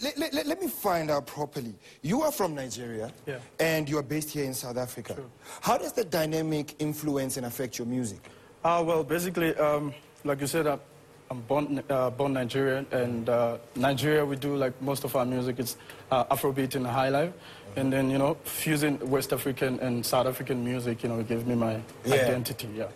let, let, let me find out properly. You are from Nigeria, Yeah. and you are based here in South Africa. How does the dynamic influence and affect your music? Uh, well, basically, um, like you said, I'm, born, uh, born Nigerian, and uh, Nigeria, we do like most of our music, it's uh, Afrobeat and high life. Uh-huh. And then, you know, fusing West African and South African music, you know, gave me my Yeah. identity, yeah.